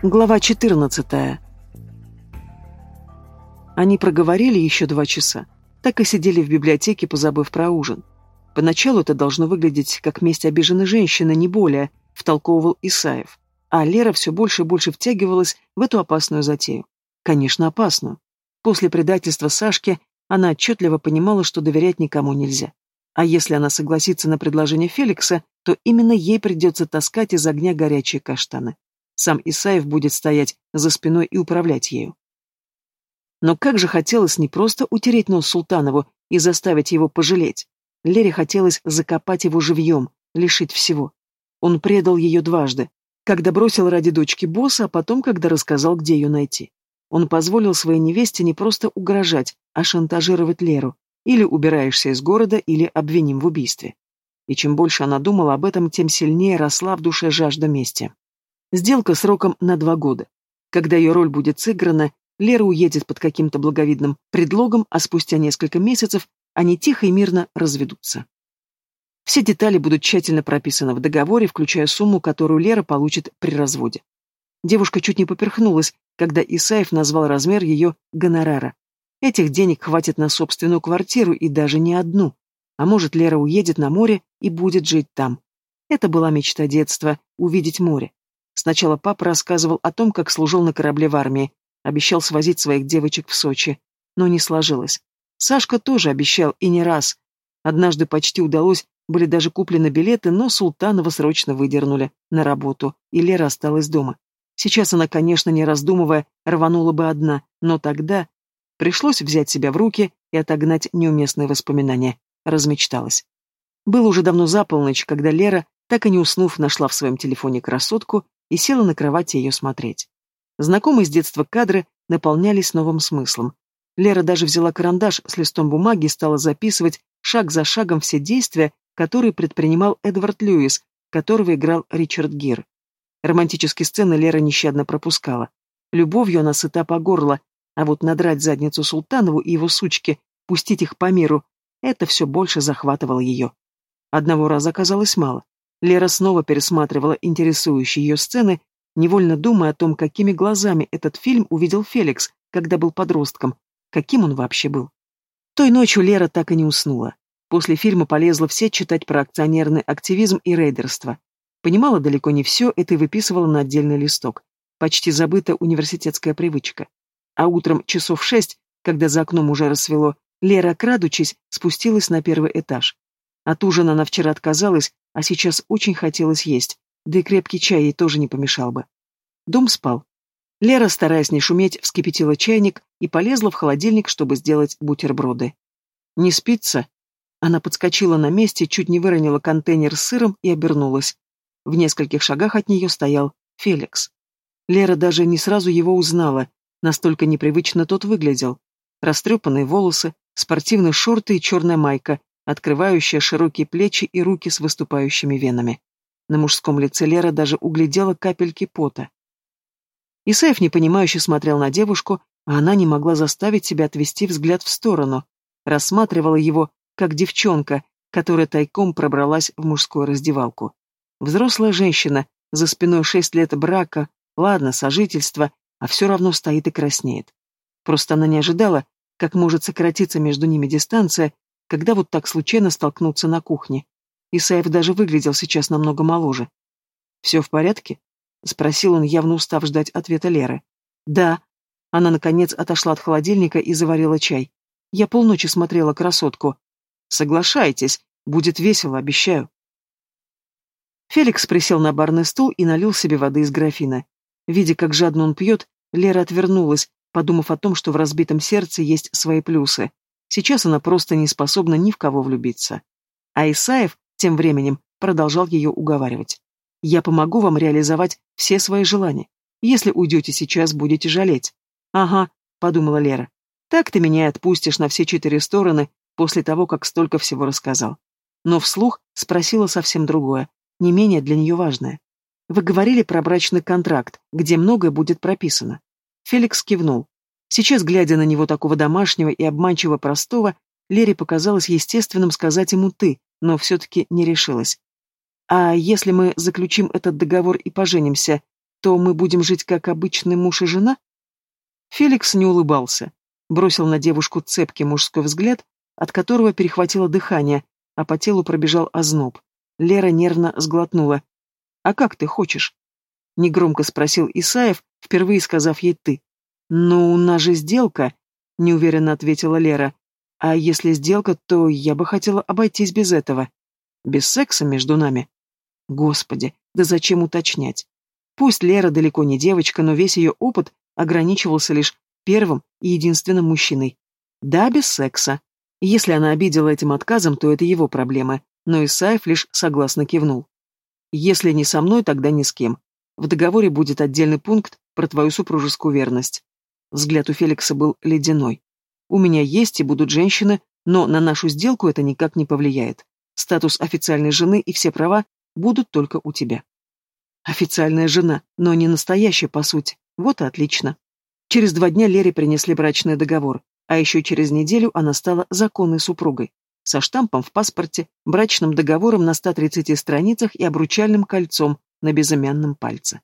Глава 14. Они проговорили еще два часа. Так и сидели в библиотеке, позабыв про ужин. Поначалу это должно выглядеть как месть обиженной женщины, не более, втолковывал Исаев. А Лера все больше и больше втягивалась в эту опасную затею. Конечно, опасную. После предательства Сашки она отчетливо понимала, что доверять никому нельзя. А если она согласится на предложение Феликса, то именно ей придется таскать из огня горячие каштаны. Сам Исаев будет стоять за спиной и управлять ею. Но как же хотелось не просто утереть нос Султанову и заставить его пожалеть. Лере хотелось закопать его живьем, лишить всего. Он предал ее дважды, когда бросил ради дочки босса, а потом, когда рассказал, где ее найти. Он позволил своей невесте не просто угрожать, а шантажировать Леру. Или убираешься из города, или обвиним в убийстве. И чем больше она думала об этом, тем сильнее росла в душе жажда мести. Сделка сроком на два года. Когда ее роль будет сыграна, Лера уедет под каким-то благовидным предлогом, а спустя несколько месяцев они тихо и мирно разведутся. Все детали будут тщательно прописаны в договоре, включая сумму, которую Лера получит при разводе. Девушка чуть не поперхнулась, когда Исаев назвал размер ее гонорара. Этих денег хватит на собственную квартиру и даже не одну. А может, Лера уедет на море и будет жить там. Это была мечта детства — увидеть море. Сначала папа рассказывал о том, как служил на корабле в армии, обещал свозить своих девочек в Сочи, но не сложилось. Сашка тоже обещал, и не раз. Однажды почти удалось, были даже куплены билеты, но Султанова срочно выдернули на работу, и Лера осталась дома. Сейчас она, конечно, не раздумывая, рванула бы одна, но тогда пришлось взять себя в руки и отогнать неуместные воспоминания. Размечталась. Было уже давно за полночь, когда Лера, так и не уснув, нашла в своем телефоне красотку и села на кровати ее смотреть. Знакомые с детства кадры наполнялись новым смыслом. Лера даже взяла карандаш с листом бумаги и стала записывать шаг за шагом все действия, которые предпринимал Эдвард Льюис, которого играл Ричард Гир. Романтические сцены Лера нещадно пропускала. Любовью она сыта по горло, а вот надрать задницу Султанову и его сучки, пустить их по миру, это все больше захватывало ее. Одного раза оказалось мало. Лера снова пересматривала интересующие ее сцены, невольно думая о том, какими глазами этот фильм увидел Феликс, когда был подростком, каким он вообще был. Той ночью Лера так и не уснула. После фильма полезла все читать про акционерный активизм и рейдерство. Понимала далеко не все, это и выписывала на отдельный листок. Почти забыта университетская привычка. А утром часов шесть, когда за окном уже рассвело, Лера, крадучись, спустилась на первый этаж. От ужина она вчера отказалась, а сейчас очень хотелось есть, да и крепкий чай ей тоже не помешал бы. Дом спал. Лера, стараясь не шуметь, вскипятила чайник и полезла в холодильник, чтобы сделать бутерброды. «Не спится?» Она подскочила на месте, чуть не выронила контейнер с сыром и обернулась. В нескольких шагах от нее стоял Феликс. Лера даже не сразу его узнала, настолько непривычно тот выглядел. Растрепанные волосы, спортивные шорты и черная майка, открывающая широкие плечи и руки с выступающими венами. На мужском лице Лера даже углядела капельки пота. Исаев непонимающе смотрел на девушку, а она не могла заставить себя отвести взгляд в сторону, рассматривала его, как девчонка, которая тайком пробралась в мужскую раздевалку. Взрослая женщина, за спиной шесть лет брака, ладно, сожительства, а все равно стоит и краснеет. Просто она не ожидала, как может сократиться между ними дистанция, когда вот так случайно столкнуться на кухне. Исаев даже выглядел сейчас намного моложе. «Все в порядке?» — спросил он, явно устав ждать ответа Леры. «Да». Она, наконец, отошла от холодильника и заварила чай. Я полночи смотрела красотку. «Соглашайтесь, будет весело, обещаю». Феликс присел на барный стул и налил себе воды из графина. Видя, как жадно он пьет, Лера отвернулась, подумав о том, что в разбитом сердце есть свои плюсы. Сейчас она просто не способна ни в кого влюбиться. А Исаев, тем временем, продолжал ее уговаривать. «Я помогу вам реализовать все свои желания. Если уйдете сейчас, будете жалеть». «Ага», — подумала Лера. «Так ты меня отпустишь на все четыре стороны после того, как столько всего рассказал». Но вслух спросила совсем другое, не менее для нее важное. «Вы говорили про брачный контракт, где многое будет прописано». Феликс кивнул. Сейчас, глядя на него такого домашнего и обманчиво простого, Лере показалось естественным сказать ему «ты», но все-таки не решилась. «А если мы заключим этот договор и поженимся, то мы будем жить как обычный муж и жена? Феликс не улыбался, бросил на девушку цепкий мужской взгляд, от которого перехватило дыхание, а по телу пробежал озноб. Лера нервно сглотнула. «А как ты хочешь?» Негромко спросил Исаев, впервые сказав ей «ты». «Ну, у нас же сделка», — неуверенно ответила Лера. «А если сделка, то я бы хотела обойтись без этого. Без секса между нами». Господи, да зачем уточнять? Пусть Лера далеко не девочка, но весь ее опыт ограничивался лишь первым и единственным мужчиной. Да, без секса. Если она обидела этим отказом, то это его проблемы, но Исаев лишь согласно кивнул. Если не со мной, тогда ни с кем. В договоре будет отдельный пункт про твою супружескую верность. Взгляд у Феликса был ледяной. У меня есть и будут женщины, но на нашу сделку это никак не повлияет. Статус официальной жены и все права будут только у тебя. Официальная жена, но не настоящая, по сути. Вот и отлично. Через два дня Лере принесли брачный договор, а еще через неделю она стала законной супругой. Со штампом в паспорте, брачным договором на 130 страницах и обручальным кольцом на безымянном пальце.